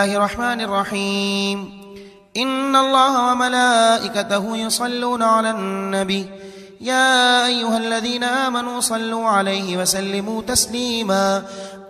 الله الرحمن الرحيم. إن الله وملائكته يصلون على النبي. يا أيها الذين آمنوا صلوا عليه وسلموا تسليما.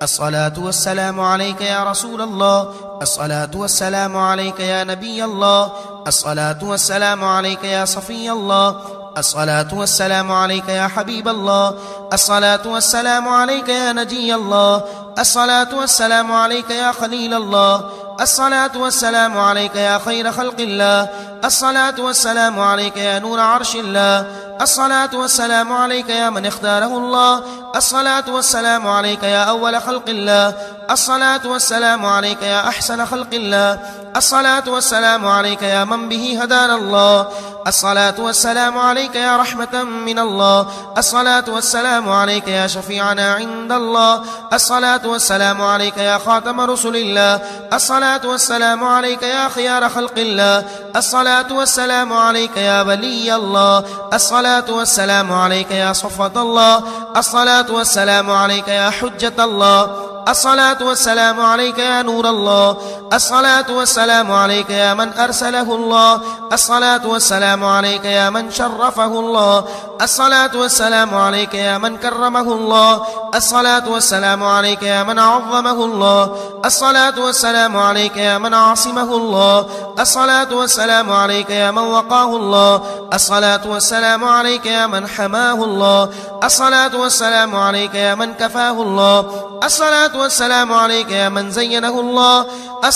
الصلاة والسلام عليك يا رسول الله. الصلاة والسلام عليك يا نبي الله. الصلاة والسلام عليك يا صفي الله. الصلاة والسلام عليك يا حبيب الله. الصلاة والسلام عليك يا نجي الله. الصلاة والسلام عليك يا خليل الله. الصلاة والسلام عليك يا خير خلق الله. الصلاة والسلام عليك يا نور عرش الله. الصلاة والسلام عليك يا من اختاره الله. الصلاة والسلام عليك يا أول خلق الله. الصلاة والسلام عليك يا أحسن خلق الله. الصلاة والسلام عليك يا من به هدانا الله. الصلاة والسلام عليك يا رحمة من الله. الصلاة والسلام عليك يا شفيعنا عند الله. الصلاة والسلام عليك يا خاتم رسل الله. الصلاة والسلام عليك يا خيار خلق الله. الصلاة والسلام عليك يا ولي الله. الصلاة والسلام عليك يا صفة الله. الصلاة والسلام عليك يا حجة الله. الصلاة والسلام عليك يا نور الله. الصلاة والسلام عليك يا من أرسله الله. الصلاة والسلام عليك يا من شرفه الله. الصلاة والسلام عليك يا من كرمه الله. الصلاة والسلام عليك يا من عظمه الله. الصلاة والسلام عليك يا من عصمه الله. الصلاة والسلام عليك يا من وقاه الله. الصلاة والسلام عليك يا من حماه الله. الصلاة والسلام عليك يا من كفاه الله. الصلاة والسلام عليك يا من زينه الله.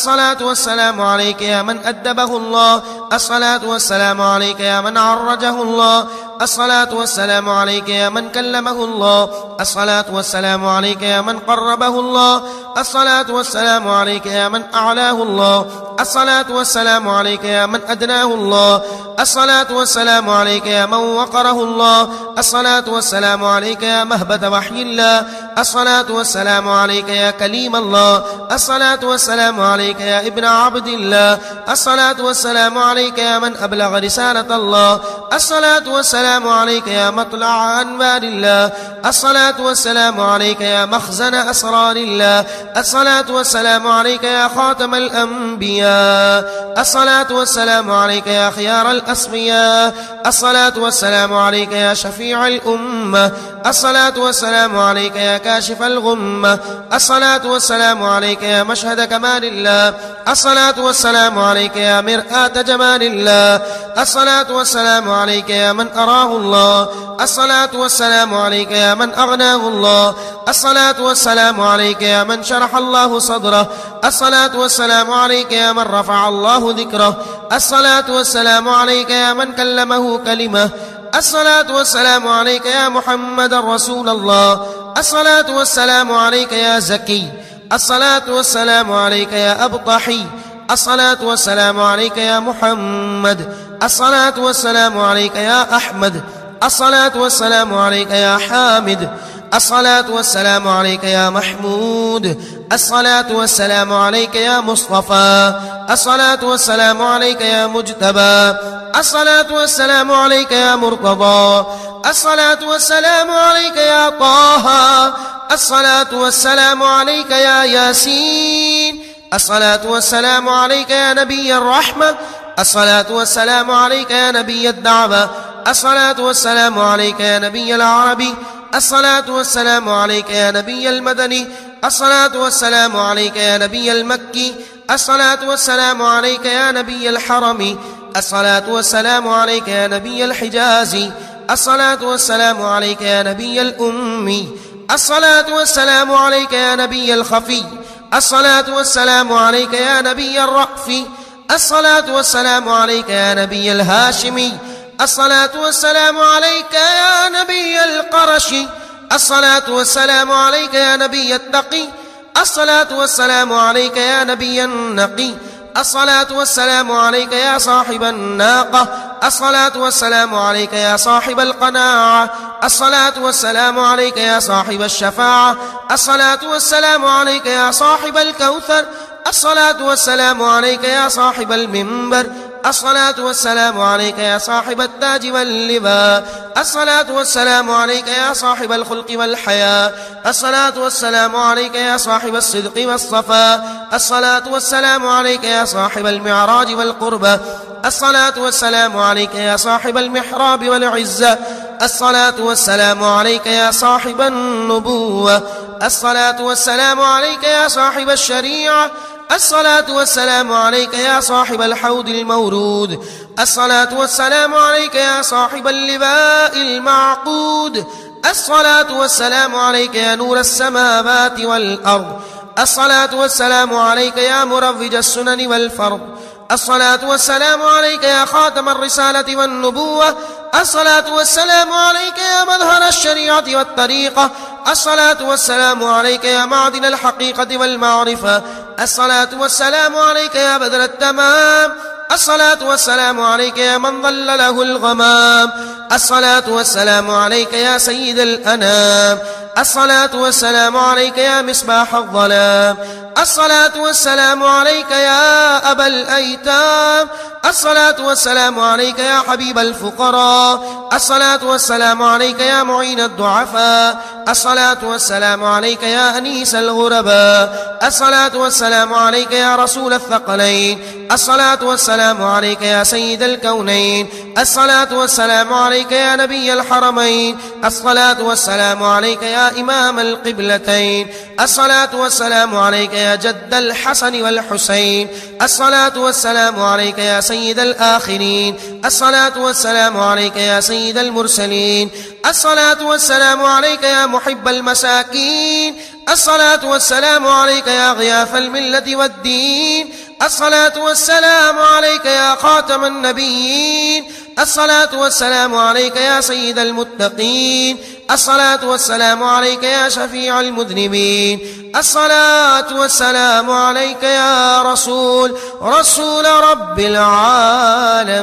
الصلاة والسلام عليك يا من أدبه الله. الصلاة والسلام عليك يا من عرجه الله. الصلاة والسلام عليك يا من كلمه الله الصلاة والسلام عليك يا من قربه الله الصلاة والسلام عليك يا من أعلاه الله الصلاة والسلام عليك يا من أدناه الله الصلاة والسلام عليك يا من وقره الله الصلاة والسلام عليك يا مهبة وحي الله الصلاة والسلام عليك يا كليم الله الصلاة والسلام عليك يا ابن عبد الله الصلاة والسلام عليك يا من أبلغ رسالة الله الصلاة والسلام عليك يا مطلع أنوار الله. الصلاة والسلام عليك يا مخزن أسرار الله. الصلاة والسلام عليك يا خاتم الأنبياء. الصلاة والسلام عليك يا خيار الأصفياء الصلاة والسلام عليك يا شفيع الأمة. الصلاة والسلام عليك يا كاشف الغمة. الصلاة والسلام عليك يا مشهد كمال الله. الصلاة والسلام عليك يا مرآة جمال الله. الصلاة والسلام عليك يا من أراه الله. الصلاة والسلام عليك يا من أغناه الله. الصلاة والسلام عليك يا من شرح الله صدره. الصلاة والسلام عليك يا من رفع الله ذكره. الصلاة والسلام عليك يا من كلمه كلمة. الصلاة والسلام عليك يا محمد رسول الله. الصلاة والسلام عليك يا زكي. الصلاة والسلام عليك يا أبطحي. الصلاة والسلام عليك يا محمد. الصلاة والسلام عليك يا أحمد. الصلاة والسلام عليك يا حامد. الصلاة والسلام عليك يا محمود. الصلاة والسلام عليك يا مصطفى. الصلاة والسلام عليك يا مجتبى. الصلاة والسلام عليك يا مرتضى. الصلاة والسلام عليك يا طه. الصلاة والسلام عليك يا ياسين. الصلاة والسلام عليك يا نبي الرحمة. الصلاة والسلام عليك يا نبي الدعوة. الصلاة والسلام عليك يا نبي العربي الصلاة والسلام عليك يا نبي المدني. الصلاة والسلام عليك يا نبي المكي. الصلاة والسلام عليك يا نبي الحرم. الصلاة والسلام عليك يا نبي الحجاز. الصلاة والسلام عليك يا نبي الأمي الصلاة والسلام عليك يا نبي الخفي. الصلاة والسلام عليك يا نبي الرأف. الصلاة والسلام عليك يا نبي الهاشمي. الصلاة والسلام عليك يا نبي القرش. الصلاة والسلام عليك يا نبي التقي. الصلاة والسلام عليك يا نبي النقي. الصلاة والسلام عليك يا صاحب الناقة. الصلاة والسلام عليك يا صاحب القناعة. الصلاة والسلام عليك يا صاحب الشفاعة. الصلاة والسلام عليك يا صاحب الكوثر. الصلاة والسلام عليك يا صاحب المنبر. الصلاة والسلام عليك يا صاحب التاج واللباء الصلاة والسلام عليك يا صاحب الخلق والحياة الصلاة والسلام عليك يا صاحب الصدق والصفاء الصلاة والسلام عليك يا صاحب المعراج والقربة الصلاة والسلام عليك يا صاحب المحراب والعزة الصلاة والسلام عليك يا صاحب النبوة. الصلاة والسلام عليك يا صاحب الشريعة. الصلاة والسلام عليك يا صاحب الحوض المورود. الصلاة والسلام عليك يا صاحب اللباء المعقود. الصلاة والسلام عليك يا نور السماوات والأرض. الصلاة والسلام عليك يا مروج السنن والفرض. الصلاة والسلام عليك يا خاتم الرسالة والنبوة. الصلاة والسلام عليك يا مظهر الشريعة والطريقة. الصلاة والسلام عليك يا معدن الحقيقة والمعرفة. الصلاة والسلام عليك يا بدر التمام. الصلاة والسلام عليك يا من ظل له الغمام. الصلاة والسلام عليك يا سيد الأنام. الصلاة والسلام عليك يا مصباح الظلام. الصلاة والسلام عليك يا أبا الأيتام. الصلاة والسلام عليك يا حبيب الفقراء. الصلاة والسلام عليك يا معين الضعفاء. الصلاة والسلام عليك يا أنيس الغرباء. الصلاة والسلام عليك يا رسول الثقلين. الصلاة والسلام عليك يا سيد الكونين. الصلاة والسلام عليك يا نبي الحرمين. الصلاة والسلام عليك يا إمام القبلتين. الصلاة والسلام عليك يا جد الحسن والحسين. الصلاة والسلام عليك يا سيد الآخرين. الصلاة والسلام عليك يا سيد المرسلين. الصلاة والسلام عليك يا محب المساكين. الصلاة والسلام عليك يا غياث الملة والدين. الصلاة والسلام عليك يا خاتم النبيين. الصلاة والسلام عليك يا سيد المتقين. الصلاة والسلام عليك يا شفيع المذنبين. الصلاة والسلام عليك يا رسول رسول رب العالمين.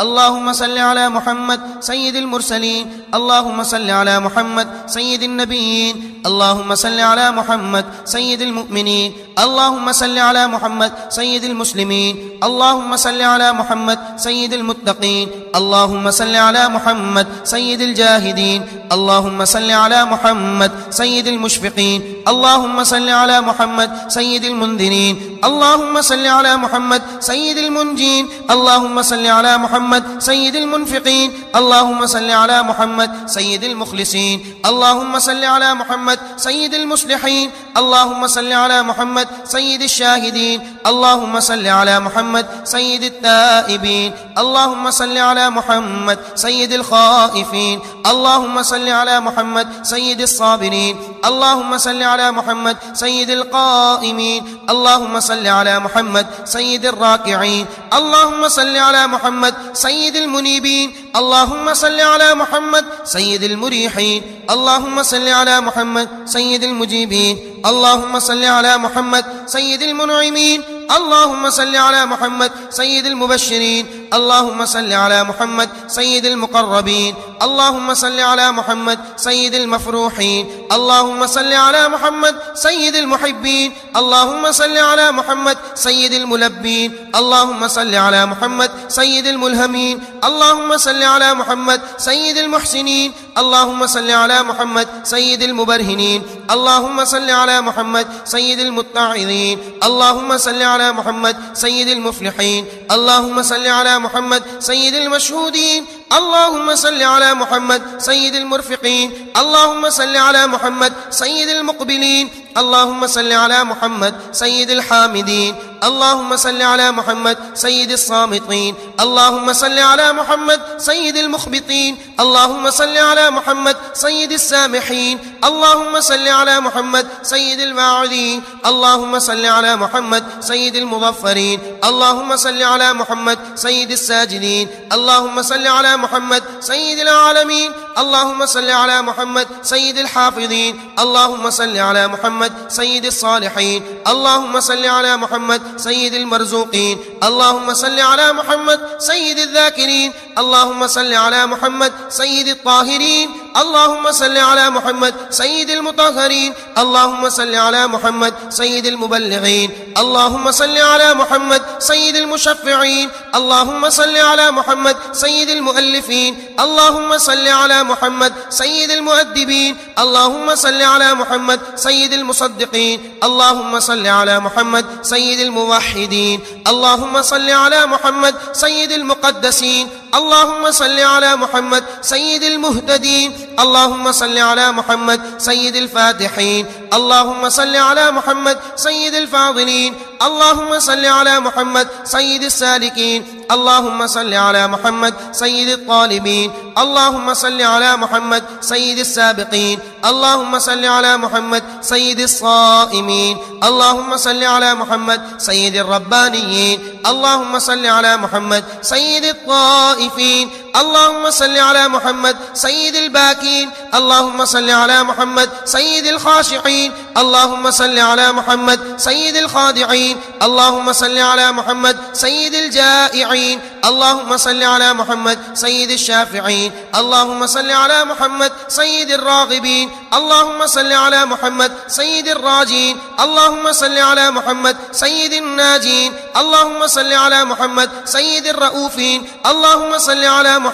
اللهم صل على محمد سيد المرسلين اللهم صل على محمد سيد النبيين اللهم صل على محمد سيد المؤمنين اللهم صل على محمد سيد المسلمين اللهم صل على محمد سيد المتقين اللهم صل على محمد سيد الجاهدين اللهم صل على محمد سيد المشفقين اللهم صل على محمد سيد المنذرين اللهم صل على محمد سيد المنجين اللهم صل على محمد سيد المنفقين. اللهم صل على محمد سيد المخلصين. اللهم صل على محمد سيد المصلحين. اللهم صل على محمد سيد الشاهدين. اللهم صل على محمد سيد التائبين. اللهم صل على محمد سيد الخائفين. اللهم صل على محمد سيد الصابرين. اللهم صل على محمد سيد القائمين. اللهم صل على محمد سيد الراكعين. اللهم صل على محمد سيد المنيبين. اللهم صل على محمد سيد المريحين. اللهم صل على محمد سيد المجيبين. اللهم صل على محمد سيد المنعمين. اللهم صل على محمد سيد المبشرين اللهم صل على محمد سيد المقربين اللهم صل على محمد سيد المفروحين اللهم صل على محمد سيد المحبين اللهم صل على محمد سيد الملبين اللهم صل على محمد سيد الملهمين اللهم صل على محمد سيد المحسنين اللهم صل على محمد سيد المبرهنين اللهم صل على محمد سيد المتعظين اللهم صل على محمد سيد المفلحين. اللهم صل على محمد سيد المشهودين. اللهم صل على محمد سيد المرفقين اللهم صل على محمد سيد المقبلين اللهم صل على محمد سيد الحامدين اللهم صل على محمد سيد الصامتين اللهم صل على محمد سيد المخبطين اللهم صل على محمد سيد السامحين اللهم صل على محمد سيد الماعدين اللهم صل على محمد سيد المظفرين اللهم صل على محمد سيد الساجدين اللهم صل على محمد سيد العالمين. اللهم صل على محمد سيد الحافظين. اللهم صل على محمد سيد الصالحين. اللهم صل على محمد سيد المرزوقين. اللهم صل على محمد سيد الذاكرين. اللهم صل على محمد سيد الطاهرين. اللهم صل على محمد سيد المطهرين. اللهم صل على محمد سيد المبلغين. اللهم صل على محمد سيد المشفعين. اللهم صل على محمد سيد المؤلفين. اللهم صل على محمد سيد المؤدبين. اللهم صل على محمد سيد المصدقين. اللهم صل على محمد سيد الموحدين. اللهم صل على محمد سيد المقدسين. اللهم صل على محمد سيد المهتدين. اللهم صل على محمد سيد الفاتحين. اللهم صل على محمد سيد الفاضلين. اللهم صل على محمد سيد السالكين. اللهم صل على محمد سيد الطالبين. اللهم صل على محمد سيد السابقين. اللهم صل على محمد سيد الصائمين. اللهم صل على محمد سيد الربانيين. اللهم صل على محمد سيد الطائفين. اللهم صل على محمد سيد الباكين اللهم صل على محمد سيد الخاشعين اللهم صل على محمد سيد الخادعين اللهم صل على محمد سيد الجائعين اللهم صل على محمد سيد الشافعين اللهم صل على محمد سيد الراغبين اللهم صل على محمد سيد الراجين اللهم صل على محمد سيد الناجين اللهم صل على محمد سيد الرؤوفين اللهم صل على محمد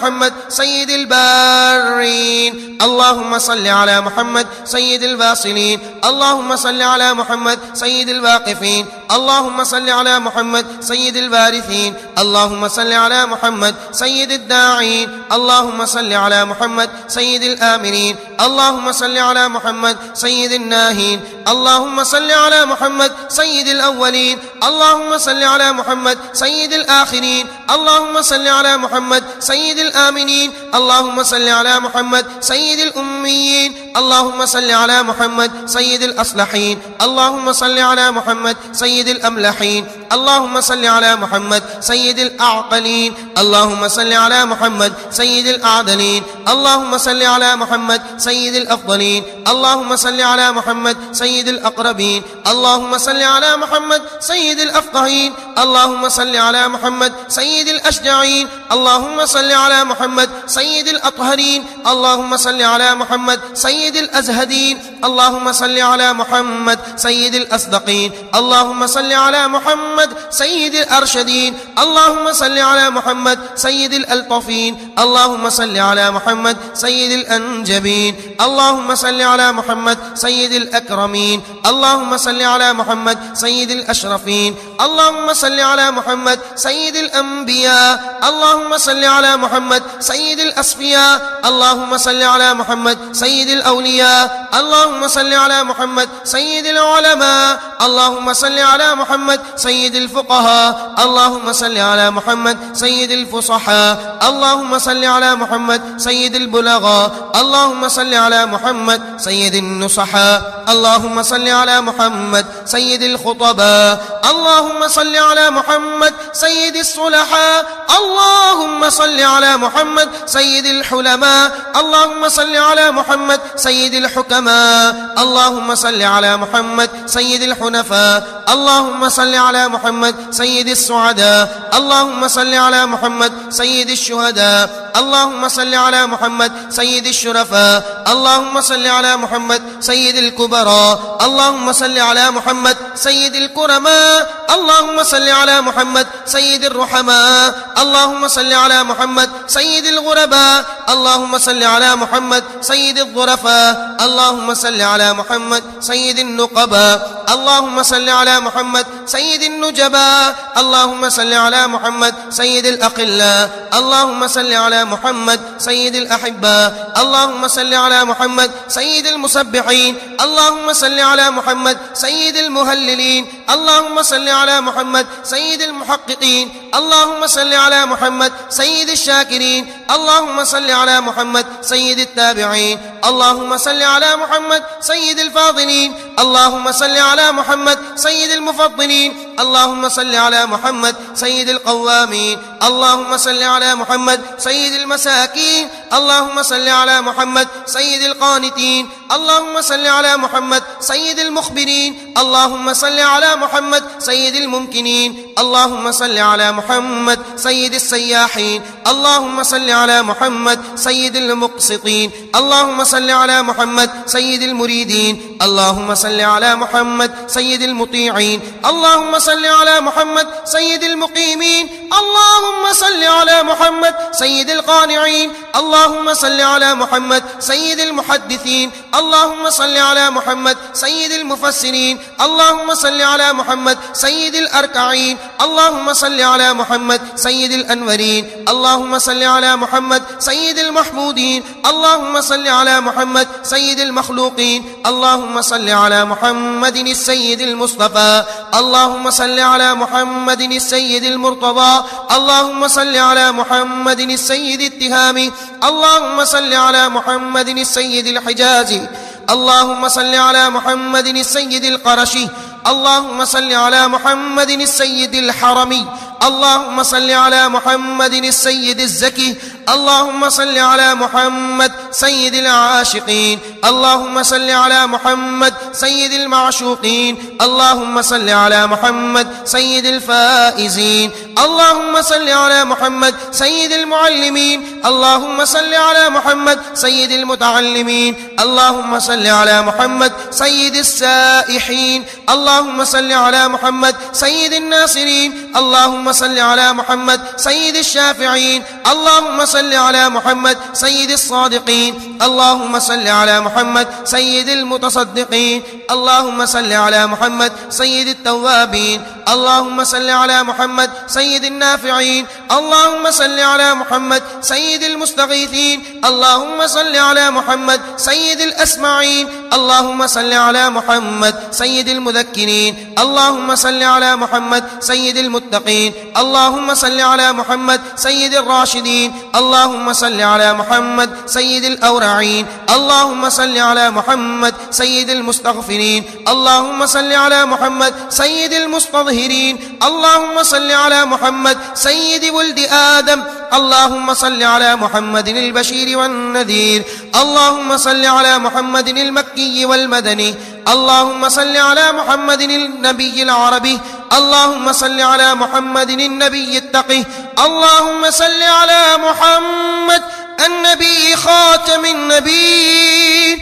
سيد البارين اللهم صل على محمد سيد الباصلين اللهم صل على محمد سيد الواقفين اللهم صل على محمد سيد البارثين اللهم صل على محمد سيد الداعين اللهم صل على محمد سيد الآمنين اللهم صل على محمد سيد الناهين اللهم صل على محمد سيد الأولين اللهم صل على محمد سيد الآخرين اللهم صل على محمد سيد الآمنين اللهم صل على محمد سيد الأميين اللهم صل على محمد سيد الأصلحين اللهم صل على محمد سيد الأملحين اللهم صل على محمد سيد الأعقلين اللهم صل على محمد سيد الأعدلين اللهم صل على محمد سيد الأفضلين اللهم صل على محمد سيد الأقربين اللهم صل على محمد سيد الأفقهين اللهم صل على محمد سيد الأشجعين اللهم صل على محمد سيد الأطهرين اللهم صل على محمد سيد الأزهدين اللهم صل على محمد سيد الأصدقين اللهم صل على محمد سيد الأرشدين اللهم صل على محمد سيد الألطفين اللهم صل على محمد سيد الأنجبين اللهم صل على محمد سيد الأكرمين اللهم صل على محمد سيد الأشرفين اللهم صل على محمد سيد الأنبياء اللهم صل على محمد سيد الأصفياء. اللهم صل على محمد سيد الأولياء. اللهم صل على محمد سيد العلماء. اللهم صل على محمد سيد الفقهاء. اللهم صل على محمد سيد الفصحاء. اللهم صل على محمد سيد البلغاء. اللهم صل على محمد سيد النصحاء. اللهم صل على محمد سيد الخطباء. اللهم صل على محمد سيد الصلحاء. اللهم صل على محمد سيد الحلماء. اللهم صل على محمد سيد الحكماء. اللهم صل على محمد سيد الحنفاء. اللهم صل على محمد سيد السعداء. اللهم صل على محمد سيد الشهداء. اللهم صل على محمد سيد الشرفاء اللهم صل على محمد سيد الكبراء اللهم صل على محمد سيد الكرماء اللهم صل على محمد سيد الرحماء اللهم صل على محمد سيد الغرباء اللهم صل على محمد سيد الظرفاء اللهم صل على محمد سيد النقباء اللهم صل على محمد سيد النجباء اللهم صل على محمد سيد الأقلاء اللهم صل على محمد سيد الأحباء اللهم صل على محمد سيد المسبحين. اللهم صل على محمد سيد المهللين. اللهم صل على محمد سيد المحققين. اللهم صل على محمد سيد الشاكرين. اللهم صل على محمد سيد التابعين. اللهم صل على محمد سيد الفاضلين. اللهم صل على محمد سيد المفضلين. اللهم صل على محمد سيد القوامين. اللهم صل على محمد سيد المساكين. اللهم صل على محمد سيد القانتين. اللهم صل على محمد سيد المخبرين. اللهم صل على محمد سيد الممكنين. اللهم صل على محمد سيد السياحين. اللهم صل على محمد سيد المقسطين. اللهم صل على محمد سيد المريدين. اللهم صل على محمد سيد المطيعين. اللهم صل على محمد سيد المقيمين. اللهم صل على محمد سيد القانعين. اللهم صل على محمد سيد المحدثين. اللهم صل على محمد سيد المفسرين. اللهم صل على محمد سيد الأركعين. اللهم صل على محمد سيد الأنورين. اللهم صل على محمد سيد المحمودين. اللهم صل على محمد سيد المخلوقين. اللهم صل على محمد السيد المصطفى. اللهم صل على محمد السيد المرتضى. اللهم صل على محمد السيد التهامي. اللهم صل على محمد السيد الحجازي. اللهم صل على محمد السيد القرشي. اللهم صل على محمد السيد الحرمي اللهم صل على محمد السيد الزكي. اللهم صل على محمد سيد العاشقين. اللهم صل على محمد سيد المعشوقين. اللهم صل على محمد سيد الفائزين. اللهم صل على محمد سيد المعلمين. اللهم صل على محمد سيد المتعلمين. اللهم صل على محمد سيد السائحين. اللهم صل على محمد سيد الناصرين. اللهم صل على محمد سيد الشافعين اللهم صل على محمد سيد الصادقين اللهم صل على محمد سيد المتصدقين اللهم صل على محمد سيد التوابين اللهم صل على محمد سيد النافعين اللهم صل على محمد سيد المستغيثين اللهم صل على محمد سيد الأسمعين اللهم صل على محمد سيد المذكرين اللهم صل على محمد سيد المتقين اللهم صل على محمد سيد الراشدين. اللهم صل على محمد سيد الأورعين. اللهم صل على محمد سيد المستغفرين. اللهم صل على محمد سيد المستظهرين. اللهم صل على محمد سيد ولد آدم. اللهم صل على محمد البشير والنذير. اللهم صل على محمد المكي والمدني. اللهم صل على محمد النبي العربي. اللهم صل على محمد النبي التقي. اللهم صل على محمد النبي خاتم النبي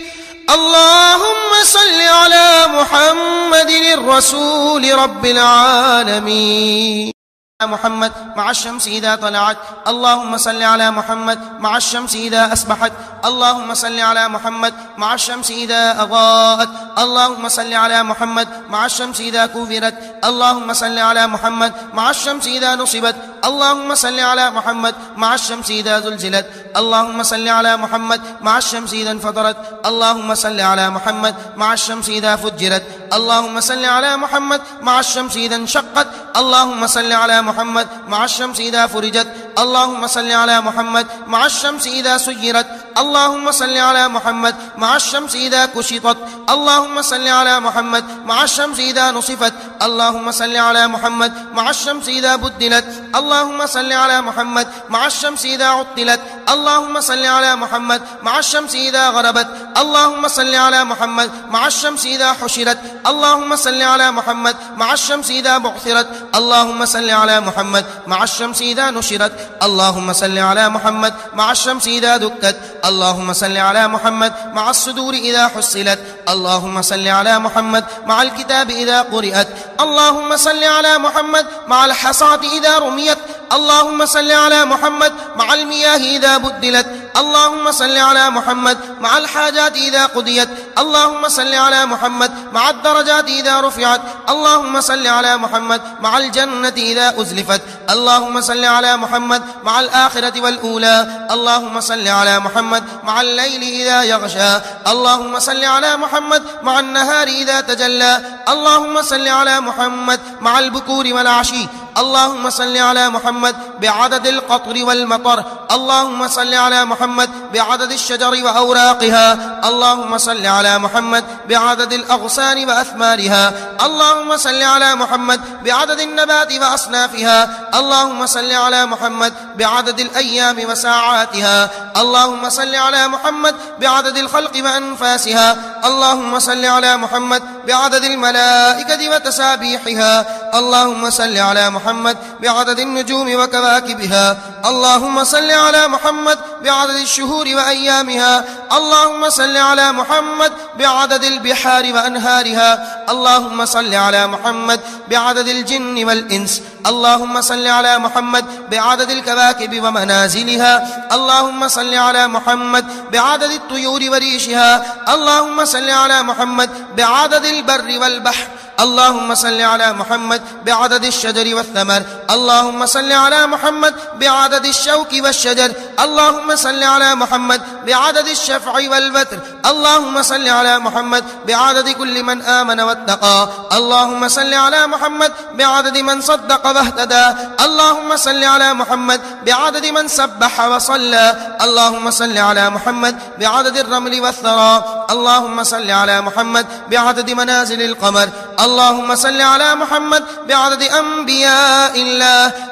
اللهم صل على محمد الرسول رب العالمين. محمد مع الشمس إذا طلعت. اللهم صل على محمد مع الشمس إذا أصبحت. اللهم صل على محمد مع الشمس إذا أضاءت. اللهم صل على محمد مع الشمس إذا كفرت اللهم صل على محمد مع الشمس إذا نصبت. اللهم صل على محمد مع الشمس إذا زلزلت. اللهم صل على محمد مع الشمس إذا انفطرت. اللهم صل على محمد مع الشمس إذا فجرت. اللهم صل على محمد مع الشمس إذا انشقت. اللهم صل على محمد مع الشمس إذا فرجت. اللهم صل على محمد مع الشمس إذا سيرت. اللهم صل على محمد مع الشمس إذا كشطت. اللهم صل على محمد مع الشمس إذا نصفت. اللهم صل على محمد مع الشمس إذا بدلت. اللهم صل على محمد مع الشمس إذا عطلت. اللهم صل على محمد مع الشمس إذا غربت. اللهم صل على محمد مع الشمس إذا حشرت. اللهم صل على محمد مع الشمس إذا بعثرت. اللهم صل على محمد مع الشمس إذا نشرت. اللهم صل على محمد مع الشمس إذا دكت. اللهم صل على محمد مع الصدور إذا حصلت. اللهم صل على محمد مع الكتاب إذا قرئت اللهم صل على محمد مع الحصاة إذا رميت. اللهم صل على محمد مع المياه إذا بدلت. اللهم صل على محمد مع الحاجات إذا قضيت. اللهم صل على محمد مع الدرجات إذا رفعت. اللهم صل على محمد مع الجنة إذا أزلفت. اللهم صل على محمد مع الآخرة والأولى. اللهم صل على محمد مع الليل إذا يغشى. اللهم صل على محمد مع النهار إذا تجلى. اللهم صل على محمد مع البكور والعشي. اللهم صل على محمد بعدد القطر والمطر. اللهم صل على محمد بعدد الشجر وأوراقها. اللهم صل على محمد بعدد الأغصان وأثمارها. اللهم صل على محمد بعدد النبات وأصنافها. اللهم صل على محمد بعدد الأيام وساعاتها. اللهم صل على محمد بعدد الخلق وأنفاسها. اللهم صل على محمد بعدد الملائكة وتسابيحها. اللهم صل على محمد بعدد النجوم وكواكبها. كواكبها اللهم صل على محمد بعدد الشهور وأيامها. اللهم صل على محمد بعدد البحار وأنهارها. اللهم صل على محمد بعدد الجن والإنس. اللهم صل على محمد بعدد الكواكب ومنازلها. اللهم صل على محمد بعدد الطيور وريشها. اللهم صل على محمد بعدد البر والبحر. اللهم صل على محمد بعدد الشجر والثمر. اللهم صل على محمد بعدد الشوك والشجر. اللهم صل على محمد بعدد الشفع والبتر. اللهم صل على محمد بعدد كل من آمن واتقى. اللهم صل على محمد بعدد من صدق واهتدى. اللهم صل على محمد بعدد من سبح وصلى. اللهم صل على محمد بعدد الرمل والثرى. اللهم صل على محمد بعدد منازل القمر. اللهم صل على محمد بعدد أنبياء الله.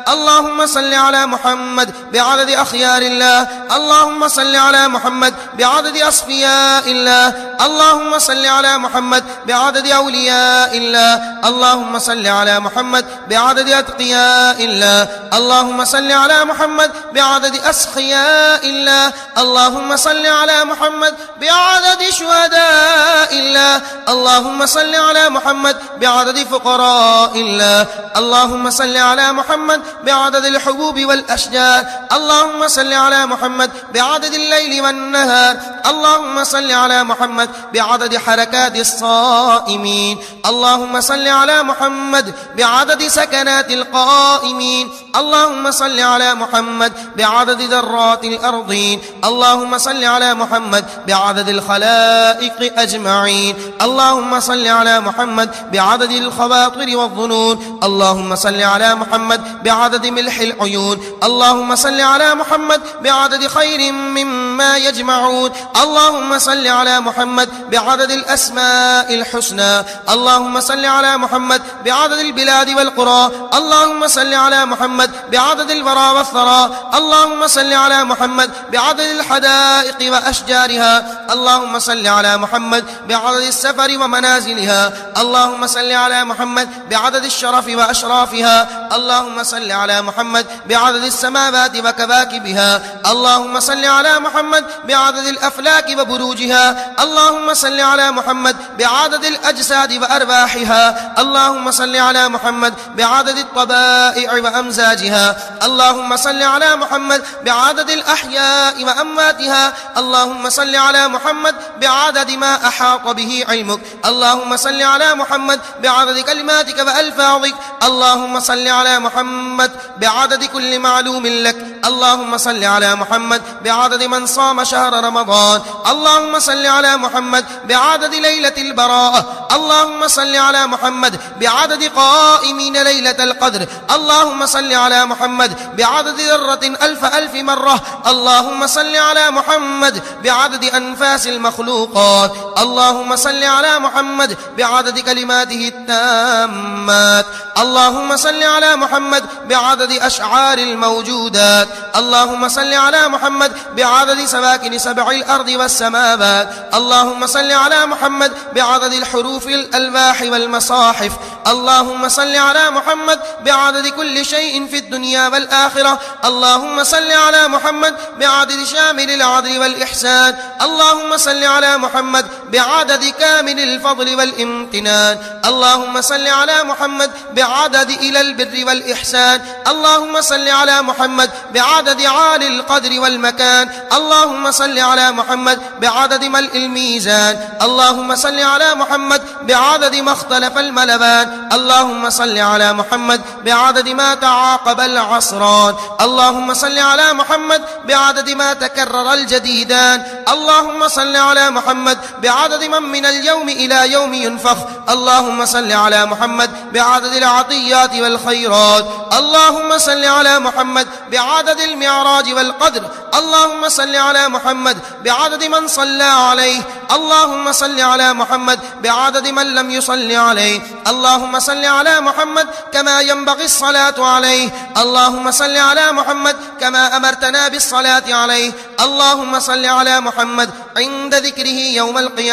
اللهم صل على محمد بعدد أخيار الله. اللهم صل على محمد بعدد أصفياء الله. اللهم صل على محمد بعدد أولياء الله. اللهم صل على محمد بعدد أتقياء الله. اللهم صل على محمد بعدد أسخياء الله. اللهم صل على محمد بعدد شهداء الله. اللهم صل على محمد بعدد فقراء الله. اللهم صل على محمد بعدد الحبوب والأشجار. اللهم صل على محمد بعدد الليل والنهار. اللهم صل على محمد بعدد حركات الصائمين. اللهم صل على محمد بعدد سكنات القائمين. اللهم صل على محمد بعدد ذرات الأرضين. اللهم صل على محمد بعدد الخلائق أجمعين. اللهم صل على محمد بعدد الخواطر والظنون. اللهم صل على محمد بعدد ملح العيون. اللهم صل على محمد بعدد خير مما يجمعون. اللهم صل على محمد بعدد الأسماء الحسنى. اللهم صل على محمد بعدد البلاد والقرى. اللهم صل على محمد بعدد الورى والثرى. اللهم صل على محمد بعدد الحدائق وأشجارها. اللهم صل على محمد بعدد السفر ومنازلها. اللهم صل على محمد بعدد الشرف وأشرافها. اللهم صل على محمد بعدد السماوات وكواكبها. اللهم صل على محمد بعدد الأفلاك وبروجها. اللهم صل على محمد بعدد الأجساد وأرواحها. اللهم صل على محمد بعدد الطبائع وأمزاجها. اللهم صل على محمد بعدد الأحياء وأمواتها. اللهم صل على محمد بعدد ما أحاط به علمك. اللهم صل على محمد بعدد كلماتك وألفاظك. اللهم صل على محمد بعدد كل معلوم لك. اللهم صل على محمد بعدد من صام شهر رمضان. اللهم صل على محمد بعدد ليلة البراءة. اللهم صل على محمد بعدد قائمين ليلة القدر. اللهم صل على محمد بعدد ذرة ألف ألف مرة. اللهم صل على محمد بعدد أنفاس المخلوقات. اللهم صل على محمد بعدد كلماته التامات. اللهم صل على محمد بعدد أشعار الموجودات. اللهم صل على محمد بعدد سواكن سبع الأرض. والسماوات. اللهم صل على محمد بعدد الحروف الألواح والمصاحف. اللهم صل على محمد بعدد كل شيء في الدنيا والآخرة. اللهم صل على محمد بعدد شامل العدل والإحسان. اللهم صل على محمد بعدد كامل الفضل والامتنان. اللهم صل على محمد بعدد إلى البر والإحسان. اللهم صل على محمد بعدد عالي القدر والمكان. اللهم صل على محمد بعدد ملء الميزان. اللهم صل على محمد بعدد ما اختلف الملبان. اللهم صل على محمد بعدد ما تعاقب العصران. اللهم صل على محمد بعدد ما تكرر الجديدان. اللهم صل على محمد بعدد من من اليوم إلى يوم ينفخ. اللهم صل على محمد بعدد العطيات والخيرات. اللهم صل على محمد بعدد المعراج والقدر. اللهم صل على محمد بعدد من صلى عليه. اللهم صل على محمد بعدد من لم يصل عليه. اللهم صل على محمد كما ينبغي الصلاة عليه. اللهم صل على محمد كما أمرتنا بالصلاة عليه. اللهم صل على محمد عند ذكره يوم القيامة.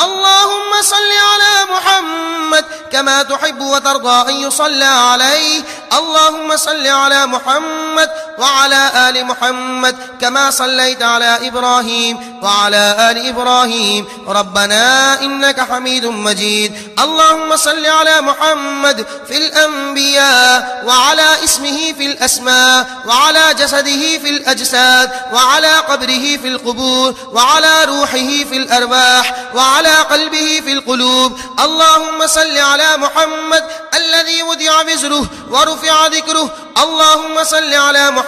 اللهم صل على محمد كما تحب وترضى أن يصلى عليه. اللهم صل على محمد وعلى آل محمد كما صليت على إبراهيم وعلى آل إبراهيم. ربنا إنك حميد مجيد. اللهم صل على محمد في الأنبياء وعلى اسمه في الأسماء وعلى جسده في الأجساد وعلى قبره في القبور وعلى روحه في الأرواح وعلى قلبه في القلوب. اللهم صل على محمد الذي وضع بزره ورفع ذكره. اللهم صل على محمد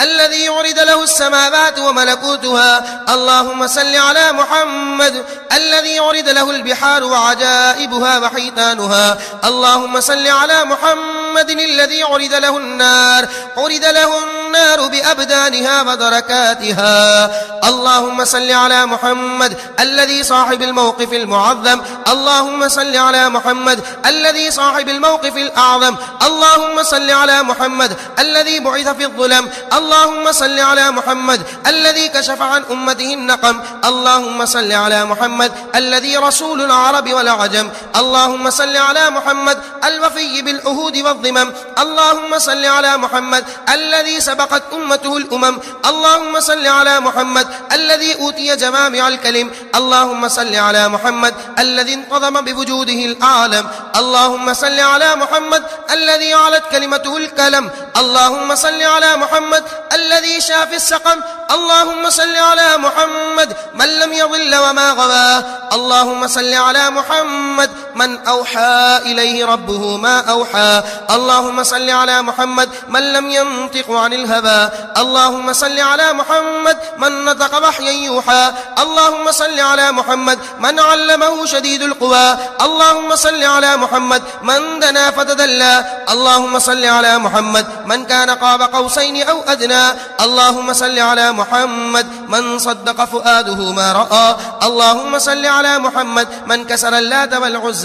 الذي عرض له السماوات وملكوتها. اللهم صل على محمد الذي عرض له البحار وعجائبها وحيتانها. اللهم صل على محمد الذي عرض له النار. عرض له النار بأبدانها ودركاتها. اللهم صل على محمد الذي صاحب الموقف المعظم. اللهم صل على محمد الذي صاحب الموقف الأعظم. اللهم صل على محمد الذي بعث في الظلم اللهم صل على محمد الذي كشف عن أمته النقم. اللهم صل على محمد الذي رسول العرب والعجم. اللهم صل على محمد الوفي بالعهود والضمم. اللهم صل على محمد الذي سبقت أمته الأمم. اللهم صل على محمد الذي أوتي جمامع الكلم. اللهم صل على محمد الذي انتظم بوجوده العالم. اللهم صل على محمد الذي علت كلمته الكلم. اللهم صل على محمد الذي شاف السقم. اللهم صل على محمد من لم يضل وما غوى. اللهم صل على محمد من أوحى إليه ربه ما أوحى. اللهم صل على محمد من لم ينطق عن الهوى. اللهم صل على محمد من نطق وحيا يوحى. اللهم صل على محمد من علمه شديد القوى. اللهم صل على محمد من دنا فتدلى. اللهم صل على محمد من كان قاب قوسين أو أدنى. اللهم صل على محمد من صدق فؤاده ما رأى. اللهم صل على محمد من كسر اللات والعزى.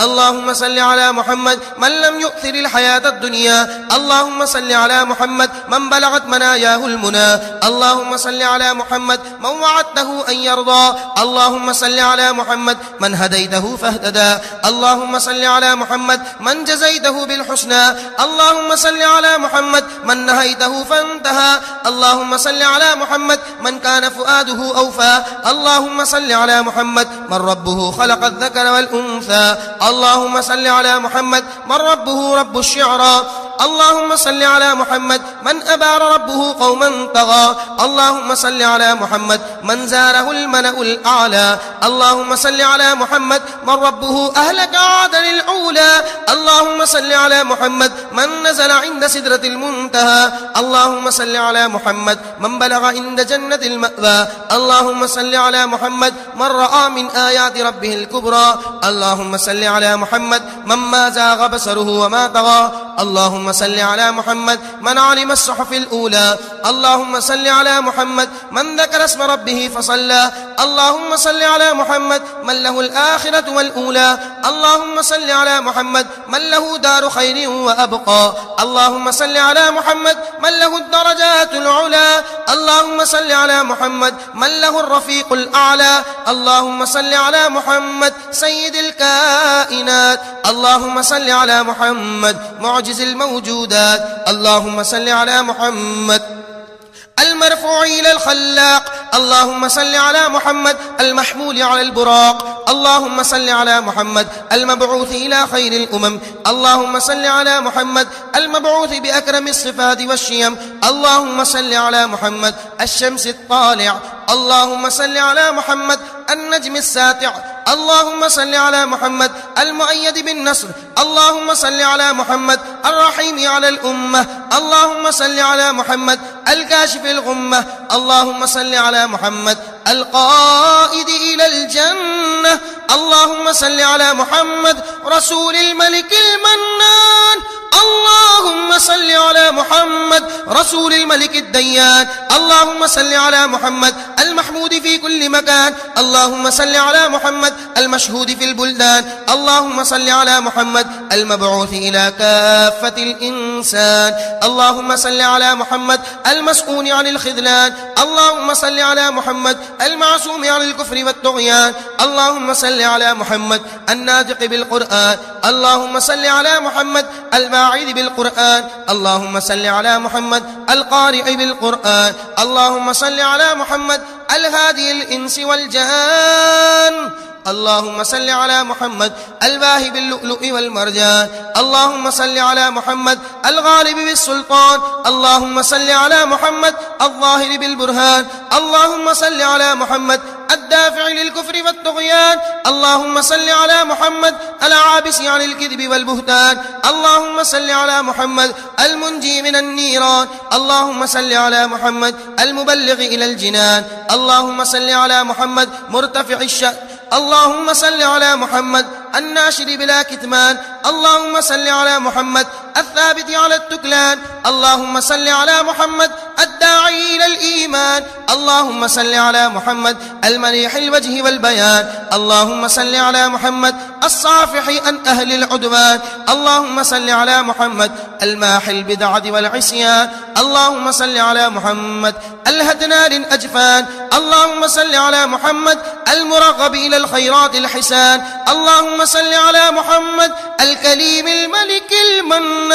اللهم صل على محمد من لم يؤثر الحياة الدنيا. اللهم صل على محمد من بلغت مناياه المنى. اللهم صل على محمد من وعدته أن يرضى. اللهم صل على محمد من هديته فاهتدى. اللهم صل على محمد من جزيته بالحسنى. اللهم صل على محمد من نهيته فانتهى. اللهم صل على محمد من كان فؤاده أوفى. اللهم صل على محمد من ربه خلق الذكر والأنثى. اللهم صل على محمد من ربه رب الشعرى اللهم صل على محمد من أبار ربه قوما طغى. اللهم صل على محمد من زاره الملأ الأعلى. اللهم صل على محمد من ربه أهلك عادا الأولى اللهم صل على محمد من نزل عند سدرة المنتهى. اللهم صل على محمد من بلغ عند جنة المأوى. اللهم صل على محمد من رأى من آيات ربه الكبرى. اللهم صل على محمد من ما زاغ بصره وما طغى. اللهم صل على محمد من علم الصحف الأولى. اللهم صل على محمد من ذكر اسم ربه فصلى. اللهم صل على محمد من له الآخرة والأولى. اللهم صل على محمد من له دار خير وأبقى. اللهم صل على محمد من له الدرجات العلا اللهم صل على محمد من له الرفيق الأعلى. اللهم صل على محمد سيد الكائنات. اللهم صل على محمد معجز الموجودات اللهم صل على محمد. المرفوع إلى الخلاق. اللهم صل على محمد المحمول على البراق. اللهم صل على محمد المبعوث إلى خير الأمم. اللهم صل على محمد المبعوث بأكرم الصفات والشيم. اللهم صل على محمد الشمس الطالع. اللهم صل على محمد النجم الساتع اللهم صل على محمد المؤيد بالنصر. اللهم صل على محمد الرحيم على الأمة. اللهم صل على محمد الكاشف الغمة. اللهم صل على محمد القائد إلى الجنة. اللهم صل على محمد رسول الملك المنان. اللهم صل على محمد رسول الملك الديان. اللهم صل على محمد المحمود في كل مكان. اللهم صل على محمد المشهود في البلدان. اللهم صل على محمد المبعوث إلى كافة الإنسان. اللهم صل على محمد المسؤول عن الخذلان. اللهم صل على محمد المعصوم عن الكفر والطغيان. اللهم صل على محمد الناطق بالقرآن. اللهم صل على محمد الباعث بالقرآن. اللهم صل على محمد القارئ بالقرآن. اللهم صل على محمد ألهادي الإنس والجان اللهم صل على محمد الباهي باللؤلؤ والمرجان. اللهم صل على محمد الغالب بالسلطان. اللهم صل على محمد الظاهر بالبرهان. اللهم صل على محمد الدافع للكفر والطغيان. اللهم صل على محمد العابس عن الكذب والبهتان. اللهم صل على محمد المنجي من النيران. اللهم صل على محمد المبلغ إلى الجنان. اللهم صل على محمد مرتفع الشأن. اللهم صل على محمد الناشر بلا كتمان اللهم صل على محمد الثابت على التكلان. اللهم صل على محمد الداعي إلى الإيمان. اللهم صل على محمد المليح الوجه والبيان. اللهم صل على محمد الصافح عن أهل العدوان. اللهم صل على محمد الماح البدعة والعصيان. اللهم صل على محمد الهدنا للأجفان اللهم صل على محمد المرغب إلى الخيرات الحسان. اللهم صل على محمد الكليم الملك المنان.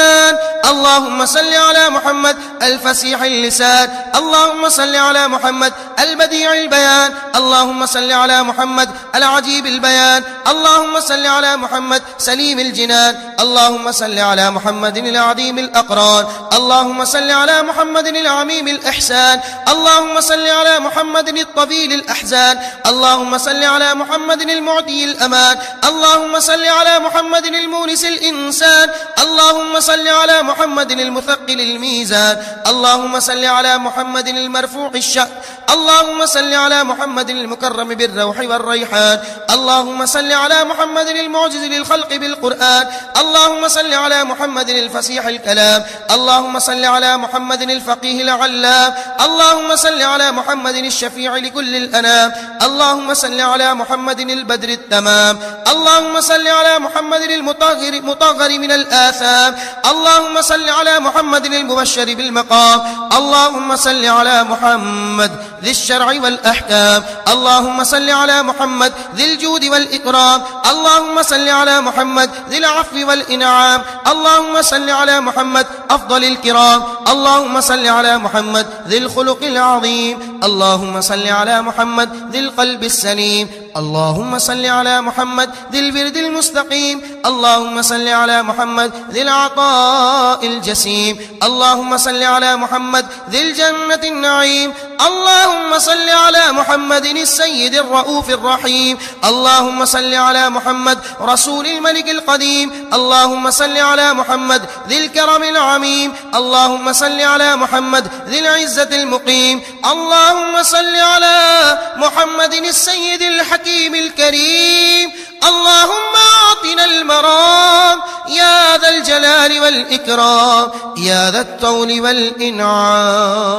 اللهم صل على محمد الفسيح اللسان. اللهم صل على محمد البديع البيان. اللهم صل على محمد العجيب البيان. اللهم صل على محمد سليم الجنان. اللهم صل على محمد العظيم الأقران. اللهم صل على محمد العميم الإحسان. اللهم صل على محمد الطويل الأحزان. اللهم صل على محمد المعطي الأمان. اللهم صل على محمد المونس الإنسان. اللهم صل على محمد المثقل الميزان. اللهم صل على محمد المرفوع الشأن. اللهم صل على محمد المكرم بالروح والريحان. اللهم صل على محمد المعجز للخلق بالقرآن. اللهم صل على محمد الفسيح الكلام. اللهم صل على محمد الفقيه العلام. اللهم صل على محمد الشفيع لكل الأنام. اللهم صل على محمد البدر التمام. اللهم صل على محمد المطهر مطهر من الآثام. اللهم صل على محمد المبشر بالمقام. اللهم صل على محمد ذي الشرع والأحكام. اللهم صل على محمد ذي الجود والإكرام. اللهم صل على محمد ذي العفو والإنعام. اللهم صل على محمد أفضل الكرام. اللهم صل على محمد ذي الخلق العظيم. اللهم صل على محمد ذي القلب السليم. اللهم صل على محمد ذي البرد المستقيم. اللهم صل على محمد ذي العطاء الجسيم. اللهم صل على محمد ذي الجنة النعيم. اللهم صل على محمد السيد الرؤوف الرحيم. اللهم صل على محمد رسول الملك القديم. اللهم صل على محمد ذي الكرم العميم. اللهم صل على محمد ذي العزة المقيم. اللهم صل على محمد السيد الحكيم الكريم. اللهم أعطنا المرام. يا ذا الجلال والإكرام. يا ذا الطول والإنعام.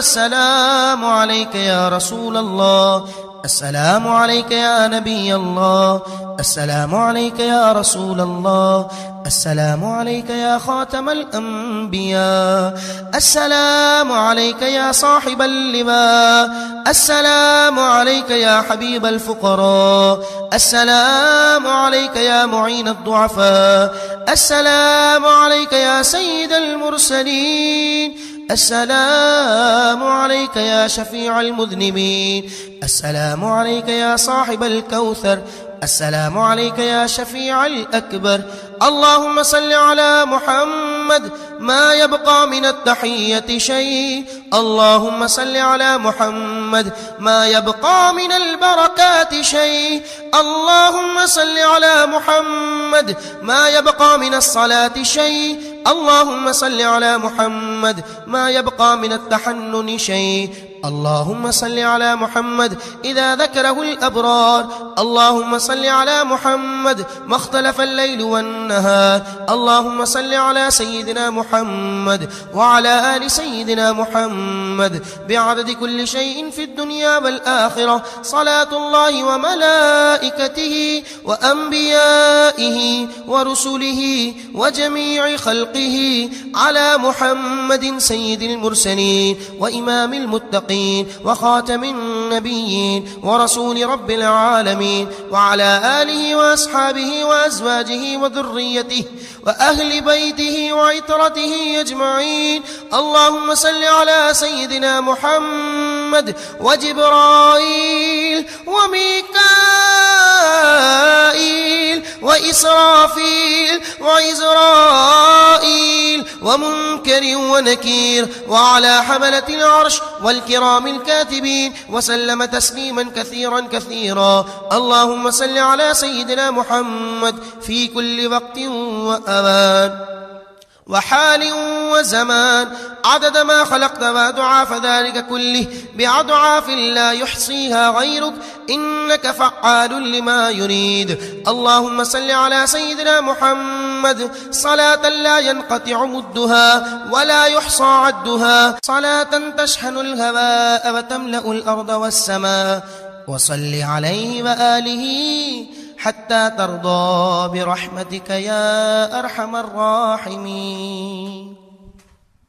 والسلام عليك يا رسول الله. السلام عليك يا نبي الله. السلام عليك يا رسول الله. السلام عليك يا خاتم الأنبياء. السلام عليك يا صاحب اللواء. السلام عليك يا حبيب الفقراء. السلام عليك يا معين الضعفاء. السلام عليك يا سيد المرسلين. السلام عليك يا شفيع المذنبين. السلام عليك يا صاحب الكوثر. السلام عليك يا شفيع الأكبر. اللهم صل على محمد ما يبقى من التحية شيء. اللهم صل على محمد ما يبقى من البركات شيء. اللهم صل على محمد ما يبقى من الصلاة شيء. اللهم صل على محمد ما يبقى من التحنن شيء. اللهم صل على محمد إذا ذكره الأبرار. اللهم صل على محمد ما اختلف الليل والنهار. اللهم صل على سيدنا محمد وعلى آل سيدنا محمد بعدد كل شيء في الدنيا والآخرة. صلاة الله وملائكته وأنبيائه ورسله وجميع خلقه على محمد سيد المرسلين وإمام المتقين. وخاتم النبيين ورسول رب العالمين وعلى آله وأصحابه وأزواجه وذريته وأهل بيته وعترته أجمعين. اللهم صل على سيدنا محمد وجبرائيل وميكائيل وإسرافيل وإزرائيل ومنكر ونكير وعلى حملة العرش والكرام الكاتبين وسلم تسليما كثيرا كثيرا. اللهم صل على سيدنا محمد في كل وقت وأمان. وحال وزمان. عدد ما خلقت وأضعاف ذلك كله. بأضعاف لا يحصيها غيرك. إنك فعال لما يريد. اللهم صل على سيدنا محمد. صلاة لا ينقطع مدها ولا يحصى عدها. صلاة تشحن الهواء وتملأ الأرض والسماء. وصل عليه وآله حتى ترضى برحمتك يا أرحم الراحمين.